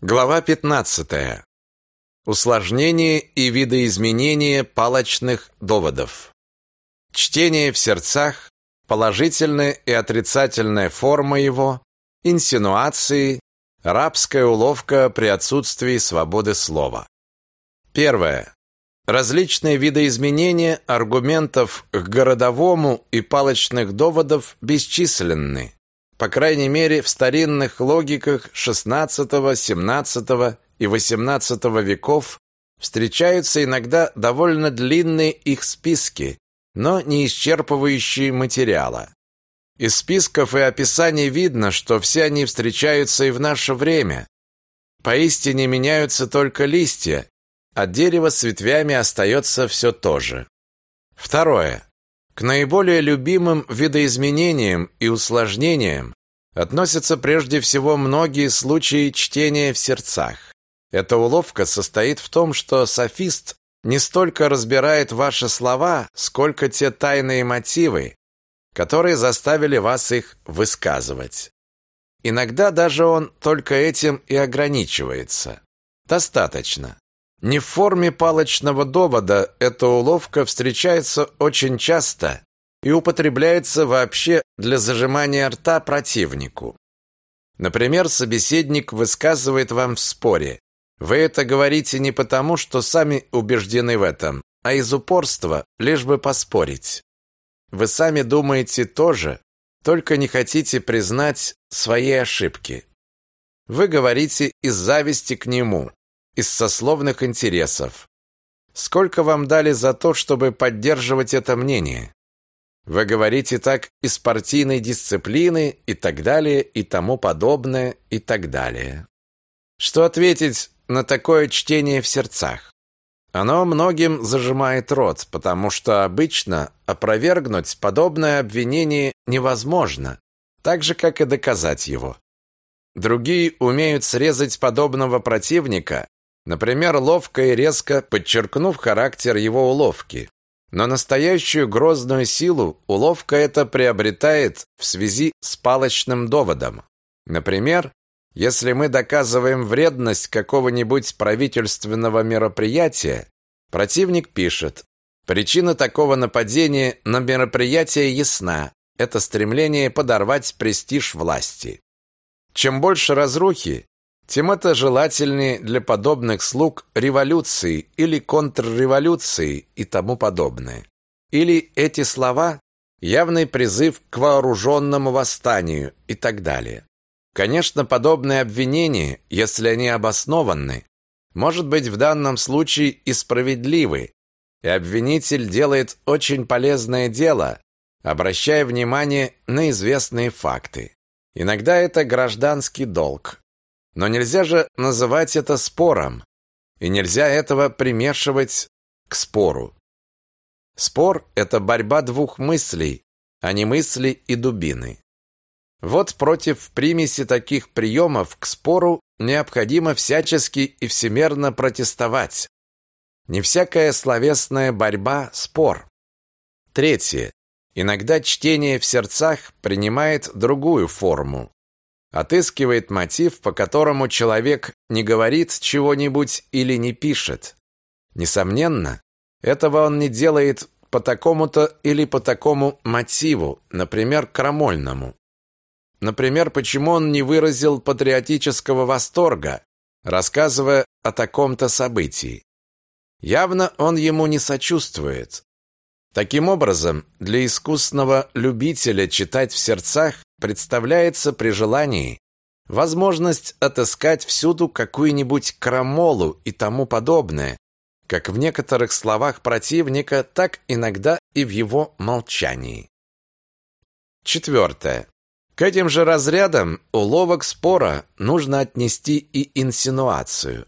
Глава 15. Усложнение и видоизменение палочных доводов. Чтение в сердцах, положительная и отрицательная форма его, инсинуации, рабская уловка при отсутствии свободы слова. Первое. Различные видоизменения аргументов к городовому и палочных доводов бесчисленны по крайней мере, в старинных логиках XVI, XVII и XVIII веков встречаются иногда довольно длинные их списки, но не исчерпывающие материала. Из списков и описаний видно, что все они встречаются и в наше время. Поистине меняются только листья, а дерево с ветвями остается все то же. Второе. К наиболее любимым видоизменениям и усложнениям относятся прежде всего многие случаи чтения в сердцах. Эта уловка состоит в том, что софист не столько разбирает ваши слова, сколько те тайные мотивы, которые заставили вас их высказывать. Иногда даже он только этим и ограничивается. Достаточно. Не в форме палочного довода эта уловка встречается очень часто и употребляется вообще для зажимания рта противнику. Например, собеседник высказывает вам в споре. Вы это говорите не потому, что сами убеждены в этом, а из упорства, лишь бы поспорить. Вы сами думаете тоже, только не хотите признать свои ошибки. Вы говорите из зависти к нему, из сословных интересов. Сколько вам дали за то, чтобы поддерживать это мнение? Вы говорите так из партийной дисциплины и так далее, и тому подобное, и так далее. Что ответить на такое чтение в сердцах? Оно многим зажимает рот, потому что обычно опровергнуть подобное обвинение невозможно, так же, как и доказать его. Другие умеют срезать подобного противника Например, ловко и резко подчеркнув характер его уловки. Но настоящую грозную силу уловка эта приобретает в связи с палочным доводом. Например, если мы доказываем вредность какого-нибудь правительственного мероприятия, противник пишет: причина такого нападения на мероприятие ясна. Это стремление подорвать престиж власти. Чем больше разрухи, тем это желательнее для подобных слуг революции или контрреволюции и тому подобное. Или эти слова – явный призыв к вооруженному восстанию и так далее. Конечно, подобные обвинения, если они обоснованы, может быть в данном случае и справедливы, и обвинитель делает очень полезное дело, обращая внимание на известные факты. Иногда это гражданский долг, но нельзя же называть это спором, и нельзя этого примешивать к спору. Спор – это борьба двух мыслей, а не мысли и дубины. Вот против примеси таких приемов к спору необходимо всячески и всемерно протестовать. Не всякая словесная борьба – спор. Третье. Иногда чтение в сердцах принимает другую форму отыскивает мотив, по которому человек не говорит чего-нибудь или не пишет. Несомненно, этого он не делает по такому-то или по такому мотиву, например, крамольному. Например, почему он не выразил патриотического восторга, рассказывая о таком-то событии. Явно он ему не сочувствует. Таким образом, для искусного любителя читать в сердцах представляется при желании возможность отыскать всюду какую-нибудь крамолу и тому подобное, как в некоторых словах противника, так иногда и в его молчании. Четвертое. К этим же разрядам уловок спора нужно отнести и инсинуацию.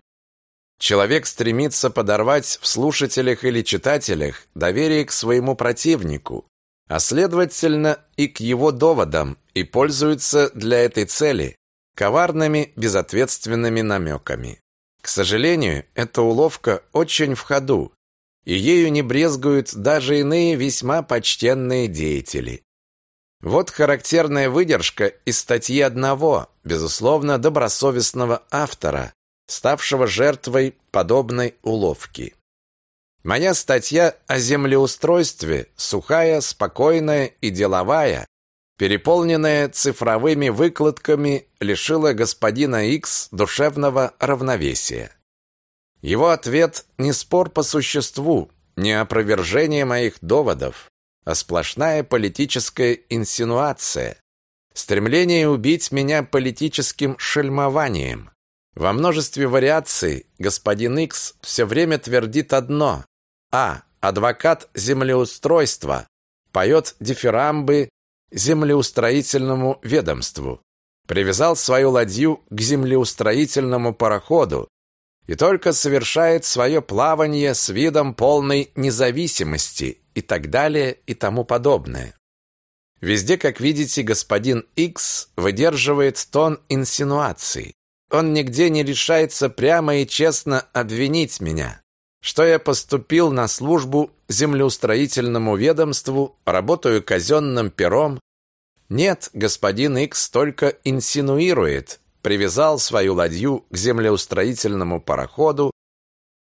Человек стремится подорвать в слушателях или читателях доверие к своему противнику, а следовательно и к его доводам, и пользуется для этой цели коварными, безответственными намеками. К сожалению, эта уловка очень в ходу, и ею не брезгуют даже иные весьма почтенные деятели. Вот характерная выдержка из статьи одного, безусловно, добросовестного автора, ставшего жертвой подобной уловки. Моя статья о землеустройстве, сухая, спокойная и деловая, переполненная цифровыми выкладками, лишила господина Икс душевного равновесия. Его ответ не спор по существу, не опровержение моих доводов, а сплошная политическая инсинуация, стремление убить меня политическим шельмованием. Во множестве вариаций господин Икс все время твердит одно. А. Адвокат землеустройства поет дифирамбы землеустроительному ведомству. Привязал свою ладью к землеустроительному пароходу и только совершает свое плавание с видом полной независимости и так далее и тому подобное. Везде, как видите, господин X выдерживает тон инсинуаций. Он нигде не решается прямо и честно обвинить меня, что я поступил на службу землеустроительному ведомству, работаю казенным пером. Нет, господин X только инсинуирует, привязал свою ладью к землеустроительному пароходу,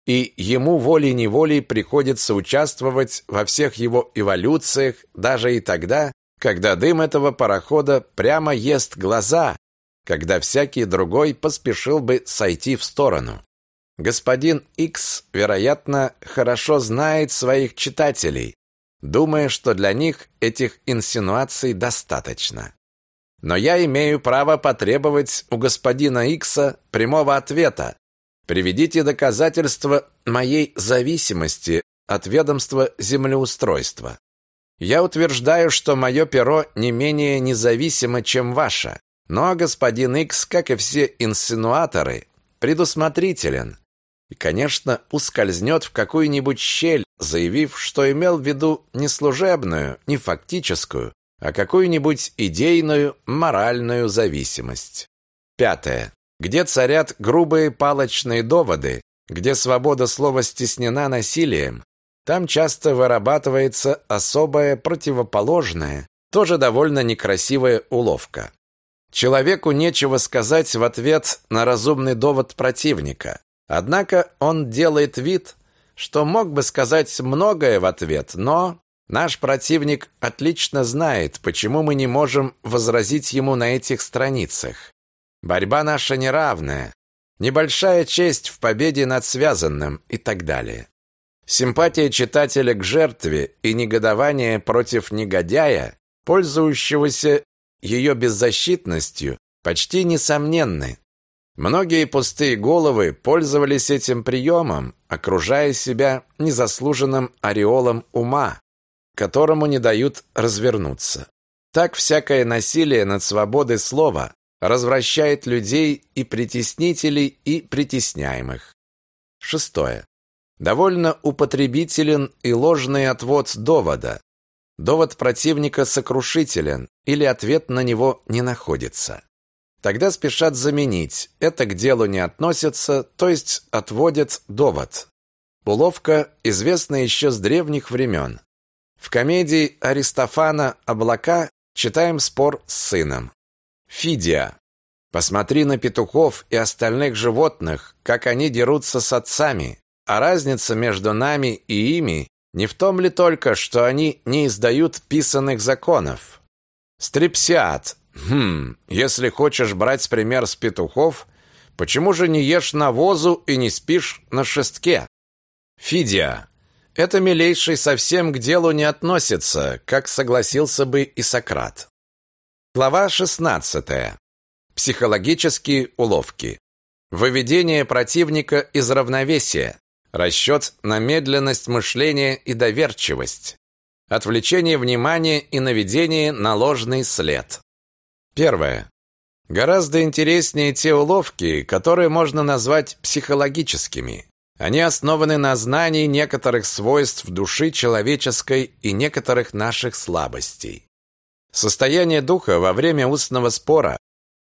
и ему волей-неволей приходится участвовать во всех его эволюциях даже и тогда, когда дым этого парохода прямо ест глаза, когда всякий другой поспешил бы сойти в сторону. Господин X, вероятно, хорошо знает своих читателей, думая, что для них этих инсинуаций достаточно. Но я имею право потребовать у господина Икса прямого ответа. Приведите доказательства моей зависимости от ведомства землеустройства. Я утверждаю, что мое перо не менее независимо, чем ваше. Но господин Икс, как и все инсинуаторы, предусмотрителен и, конечно, ускользнет в какую-нибудь щель, заявив, что имел в виду не служебную, не фактическую, а какую-нибудь идейную, моральную зависимость. Пятое. Где царят грубые палочные доводы, где свобода слова стеснена насилием, там часто вырабатывается особая противоположная, тоже довольно некрасивая уловка. Человеку нечего сказать в ответ на разумный довод противника. Однако он делает вид, что мог бы сказать многое в ответ, но Наш противник отлично знает, почему мы не можем возразить ему на этих страницах. Борьба наша неравная, небольшая честь в победе над связанным и так далее. Симпатия читателя к жертве и негодование против негодяя, пользующегося ее беззащитностью, почти несомненны. Многие пустые головы пользовались этим приемом, окружая себя незаслуженным ореолом ума, которому не дают развернуться. Так всякое насилие над свободой слова развращает людей и притеснителей, и притесняемых. Шестое. Довольно употребителен и ложный отвод довода. Довод противника сокрушителен или ответ на него не находится. Тогда спешат заменить. Это к делу не относится, то есть отводят довод. Уловка известна еще с древних времен. В комедии Аристофана «Облака» читаем спор с сыном. Фидия. Посмотри на петухов и остальных животных, как они дерутся с отцами. А разница между нами и ими не в том ли только, что они не издают писанных законов? Стрипсиат. Хм, если хочешь брать пример с петухов, почему же не ешь навозу и не спишь на шестке? Фидия. Это, милейший, совсем к делу не относится, как согласился бы и Сократ. Глава 16. Психологические уловки. Выведение противника из равновесия. Расчет на медленность мышления и доверчивость. Отвлечение внимания и наведение на ложный след. Первое. Гораздо интереснее те уловки, которые можно назвать психологическими. Они основаны на знании некоторых свойств души человеческой и некоторых наших слабостей. Состояние духа во время устного спора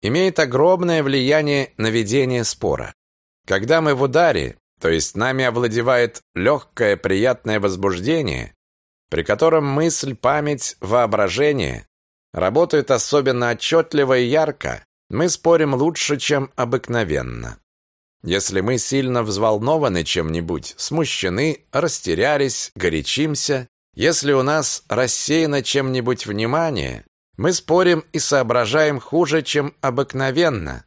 имеет огромное влияние на ведение спора. Когда мы в ударе, то есть нами овладевает легкое приятное возбуждение, при котором мысль, память, воображение работают особенно отчетливо и ярко, мы спорим лучше, чем обыкновенно. Если мы сильно взволнованы чем-нибудь, смущены, растерялись, горячимся, если у нас рассеяно чем-нибудь внимание, мы спорим и соображаем хуже, чем обыкновенно,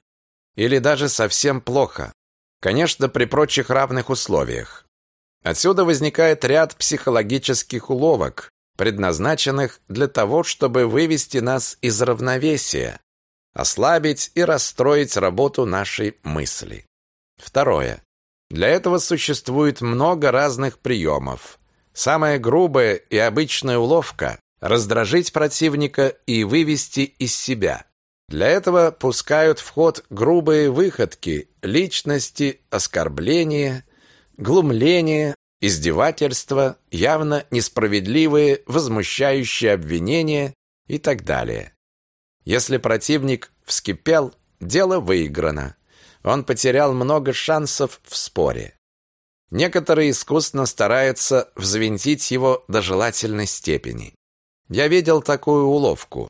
или даже совсем плохо. Конечно, при прочих равных условиях. Отсюда возникает ряд психологических уловок, предназначенных для того, чтобы вывести нас из равновесия, ослабить и расстроить работу нашей мысли. Второе. Для этого существует много разных приемов. Самая грубая и обычная уловка – раздражить противника и вывести из себя. Для этого пускают в ход грубые выходки, личности, оскорбления, глумление, издевательства, явно несправедливые, возмущающие обвинения и так далее. Если противник вскипел, дело выиграно он потерял много шансов в споре. Некоторые искусно стараются взвинтить его до желательной степени. Я видел такую уловку.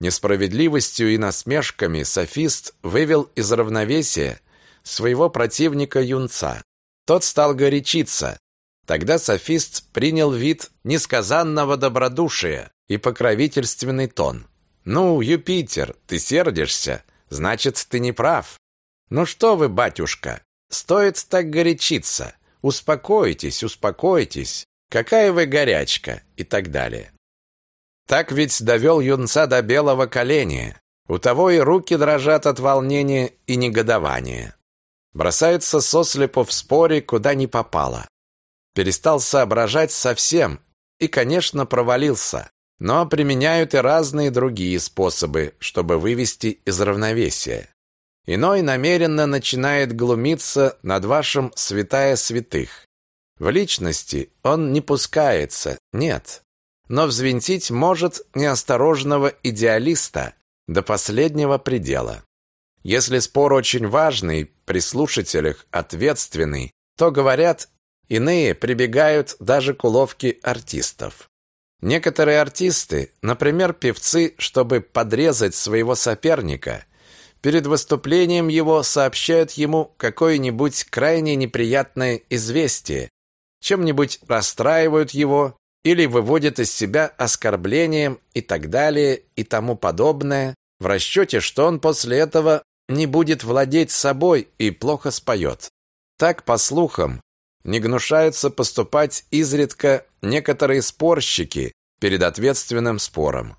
Несправедливостью и насмешками софист вывел из равновесия своего противника юнца. Тот стал горячиться. Тогда софист принял вид несказанного добродушия и покровительственный тон. «Ну, Юпитер, ты сердишься, значит, ты не прав. «Ну что вы, батюшка, стоит так горячиться. Успокойтесь, успокойтесь. Какая вы горячка!» и так далее. Так ведь довел юнца до белого коленя. У того и руки дрожат от волнения и негодования. Бросается сослепо в споре, куда не попало. Перестал соображать совсем и, конечно, провалился. Но применяют и разные другие способы, чтобы вывести из равновесия. Иной намеренно начинает глумиться над вашим святая святых. В личности он не пускается, нет. Но взвинтить может неосторожного идеалиста до последнего предела. Если спор очень важный, при слушателях ответственный, то, говорят, иные прибегают даже к уловке артистов. Некоторые артисты, например, певцы, чтобы подрезать своего соперника, Перед выступлением его сообщают ему какое-нибудь крайне неприятное известие, чем-нибудь расстраивают его или выводят из себя оскорблением и так далее и тому подобное, в расчете, что он после этого не будет владеть собой и плохо споет. Так, по слухам, не гнушаются поступать изредка некоторые спорщики перед ответственным спором.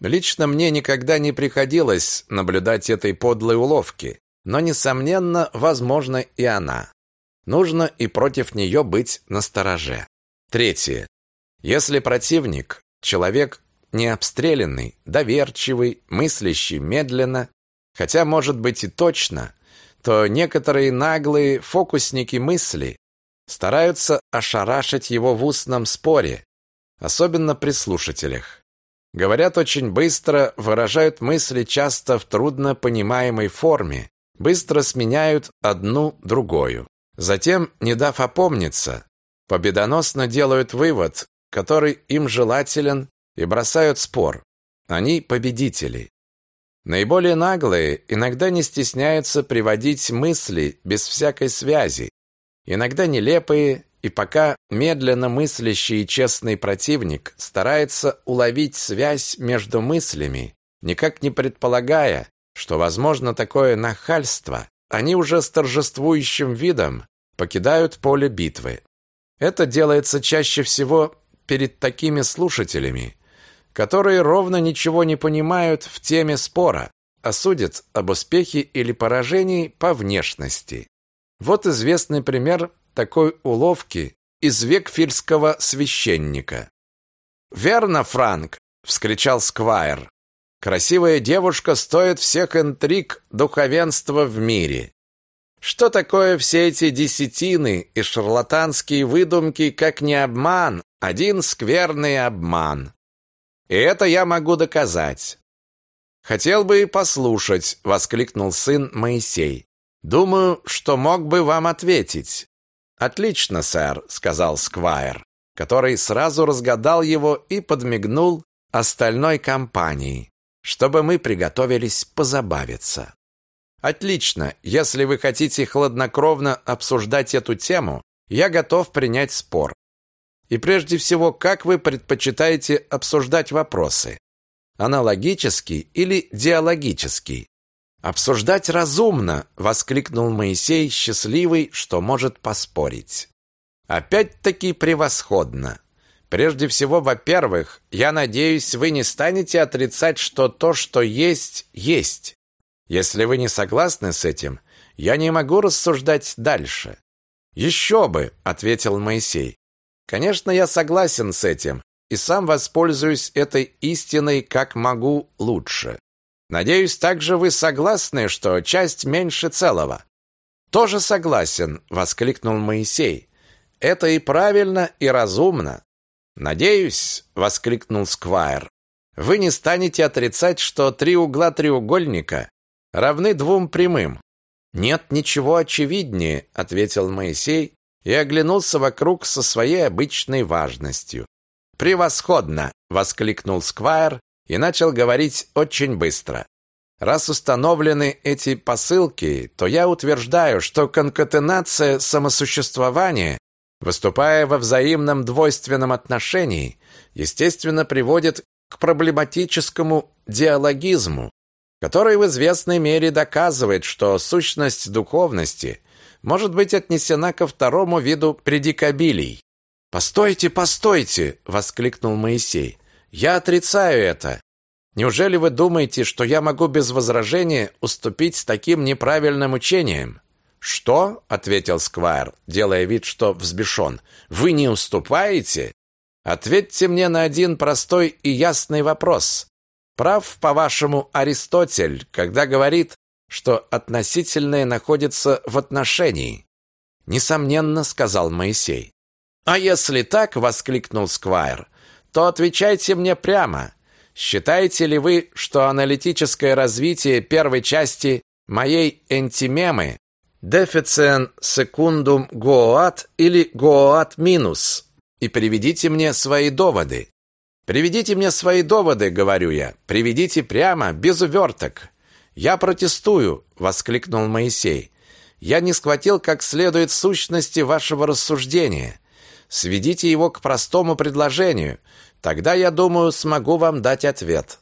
Лично мне никогда не приходилось наблюдать этой подлой уловки, но, несомненно, возможно и она. Нужно и против нее быть настороже. Третье. Если противник – человек не обстрелянный, доверчивый, мыслящий медленно, хотя, может быть, и точно, то некоторые наглые фокусники мысли стараются ошарашить его в устном споре, особенно при слушателях. Говорят очень быстро, выражают мысли часто в трудно понимаемой форме, быстро сменяют одну другую. Затем, не дав опомниться, победоносно делают вывод, который им желателен, и бросают спор. Они победители. Наиболее наглые иногда не стесняются приводить мысли без всякой связи, иногда нелепые и пока медленно мыслящий честный противник старается уловить связь между мыслями, никак не предполагая, что возможно такое нахальство, они уже с торжествующим видом покидают поле битвы. Это делается чаще всего перед такими слушателями, которые ровно ничего не понимают в теме спора, а судят об успехе или поражении по внешности. Вот известный пример такой уловки из векфильского священника. «Верно, Франк!» — вскричал Сквайр. «Красивая девушка стоит всех интриг духовенства в мире. Что такое все эти десятины и шарлатанские выдумки, как не обман, один скверный обман? И это я могу доказать». «Хотел бы и послушать», — воскликнул сын Моисей. «Думаю, что мог бы вам ответить. «Отлично, сэр», — сказал Сквайр, который сразу разгадал его и подмигнул остальной компании, чтобы мы приготовились позабавиться. Отлично. Если вы хотите хладнокровно обсуждать эту тему, я готов принять спор. И прежде всего, как вы предпочитаете обсуждать вопросы? Аналогический или диалогический? Обсуждать разумно, воскликнул Моисей, счастливый, что может поспорить. Опять-таки превосходно. Прежде всего, во-первых, я надеюсь, вы не станете отрицать, что то, что есть, есть. Если вы не согласны с этим, я не могу рассуждать дальше. Еще бы, ответил Моисей. Конечно, я согласен с этим и сам воспользуюсь этой истиной как могу лучше. Надеюсь, также вы согласны, что часть меньше целого. Тоже согласен, воскликнул Моисей. Это и правильно, и разумно. Надеюсь, воскликнул Сквайр. Вы не станете отрицать, что три угла треугольника равны двум прямым. Нет ничего очевиднее, ответил Моисей и оглянулся вокруг со своей обычной важностью. Превосходно, воскликнул Сквайр и начал говорить очень быстро. Раз установлены эти посылки, то я утверждаю, что конкатенация самосуществования выступая во взаимном двойственном отношении, естественно приводит к проблематическому диалогизму, который в известной мере доказывает, что сущность духовности может быть отнесена ко второму виду предикабилий. «Постойте, постойте!» — воскликнул Моисей. «Я отрицаю это. Неужели вы думаете, что я могу без возражения уступить таким неправильным учением? «Что?» — ответил Сквайр, делая вид, что взбешен. «Вы не уступаете?» «Ответьте мне на один простой и ясный вопрос. Прав, по-вашему, Аристотель, когда говорит, что относительное находится в отношении?» «Несомненно», — сказал Моисей. «А если так», — воскликнул Сквайр, «то отвечайте мне прямо. Считаете ли вы, что аналитическое развитие первой части моей энтимемы Дефицен секундум гоат или гоат минус. И приведите мне свои доводы. Приведите мне свои доводы, говорю я. Приведите прямо, без уверток. Я протестую, воскликнул Моисей. Я не схватил как следует сущности вашего рассуждения. Сведите его к простому предложению. Тогда, я думаю, смогу вам дать ответ.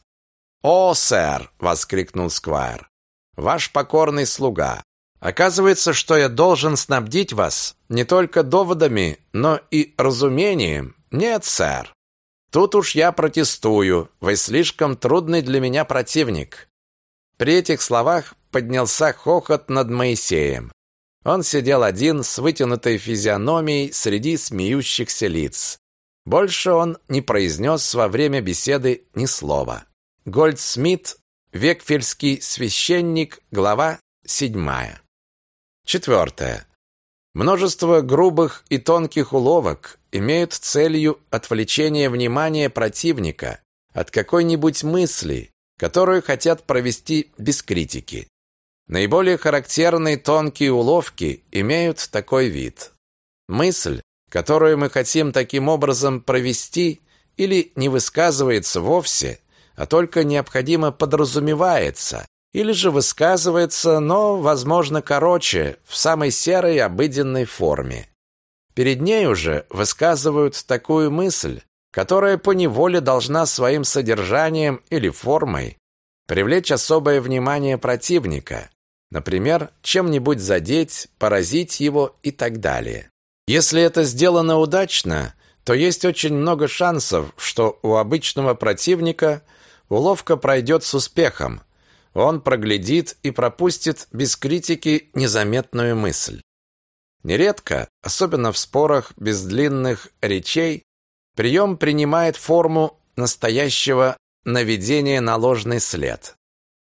«О, сэр!» — воскликнул Сквайр. «Ваш покорный слуга. Оказывается, что я должен снабдить вас не только доводами, но и разумением. Нет, сэр. Тут уж я протестую. Вы слишком трудный для меня противник. При этих словах поднялся хохот над Моисеем. Он сидел один с вытянутой физиономией среди смеющихся лиц. Больше он не произнес во время беседы ни слова. Гольдсмит, Векфельский священник, глава седьмая. Четвертое. Множество грубых и тонких уловок имеют целью отвлечение внимания противника от какой-нибудь мысли, которую хотят провести без критики. Наиболее характерные тонкие уловки имеют такой вид. Мысль, которую мы хотим таким образом провести, или не высказывается вовсе, а только необходимо подразумевается, или же высказывается, но, возможно, короче, в самой серой обыденной форме. Перед ней уже высказывают такую мысль, которая по неволе должна своим содержанием или формой привлечь особое внимание противника, например, чем-нибудь задеть, поразить его и так далее. Если это сделано удачно, то есть очень много шансов, что у обычного противника уловка пройдет с успехом, он проглядит и пропустит без критики незаметную мысль. Нередко, особенно в спорах без длинных речей, прием принимает форму настоящего наведения на ложный след.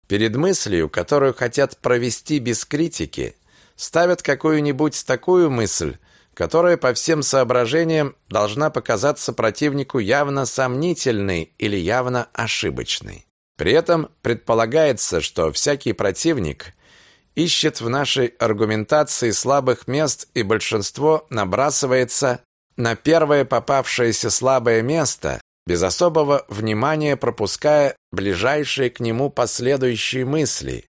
Перед мыслью, которую хотят провести без критики, ставят какую-нибудь такую мысль, которая по всем соображениям должна показаться противнику явно сомнительной или явно ошибочной. При этом предполагается, что всякий противник ищет в нашей аргументации слабых мест и большинство набрасывается на первое попавшееся слабое место, без особого внимания пропуская ближайшие к нему последующие мысли.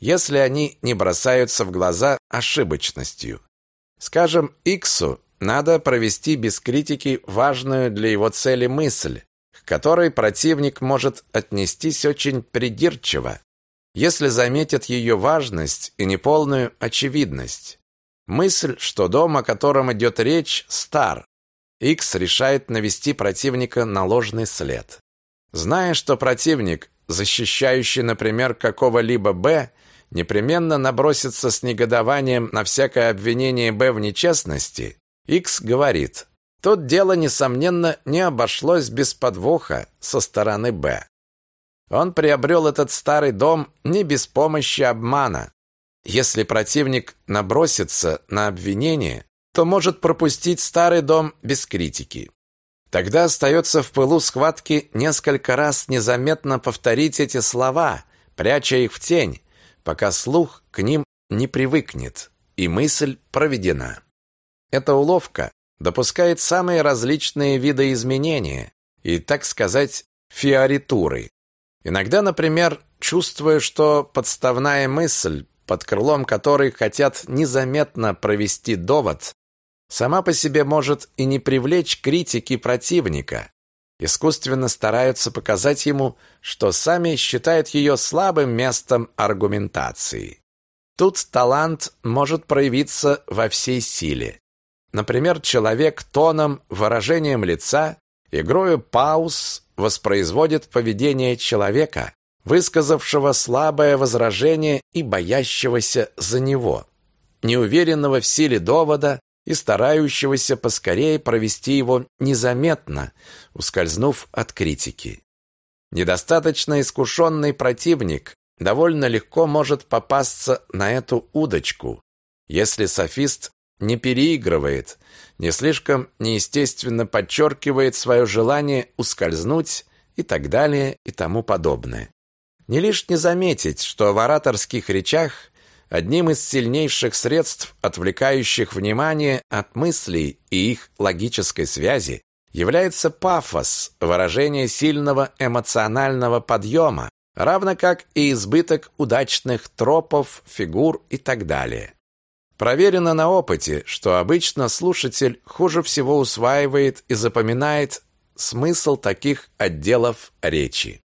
если они не бросаются в глаза ошибочностью. Скажем, Иксу надо провести без критики важную для его цели мысль, к которой противник может отнестись очень придирчиво, если заметит ее важность и неполную очевидность. Мысль, что дом, о котором идет речь, стар. Икс решает навести противника на ложный след. Зная, что противник, защищающий, например, какого-либо Б, непременно набросится с негодованием на всякое обвинение Б в нечестности, Икс говорит, тут дело, несомненно, не обошлось без подвоха со стороны Б. Он приобрел этот старый дом не без помощи обмана. Если противник набросится на обвинение, то может пропустить старый дом без критики. Тогда остается в пылу схватки несколько раз незаметно повторить эти слова, пряча их в тень, пока слух к ним не привыкнет, и мысль проведена. Эта уловка допускает самые различные виды изменения и, так сказать, фиоритуры. Иногда, например, чувствуя, что подставная мысль, под крылом которой хотят незаметно провести довод, сама по себе может и не привлечь критики противника, искусственно стараются показать ему, что сами считают ее слабым местом аргументации. Тут талант может проявиться во всей силе. Например, человек тоном, выражением лица, игрою пауз воспроизводит поведение человека, высказавшего слабое возражение и боящегося за него, неуверенного в силе довода и старающегося поскорее провести его незаметно, ускользнув от критики. Недостаточно искушенный противник довольно легко может попасться на эту удочку, если софист не переигрывает, не слишком неестественно подчеркивает свое желание ускользнуть и так далее и тому подобное. Не лишне заметить, что в ораторских речах одним из сильнейших средств, отвлекающих внимание от мыслей и их логической связи, является пафос, выражение сильного эмоционального подъема, равно как и избыток удачных тропов, фигур и так далее. Проверено на опыте, что обычно слушатель хуже всего усваивает и запоминает смысл таких отделов речи.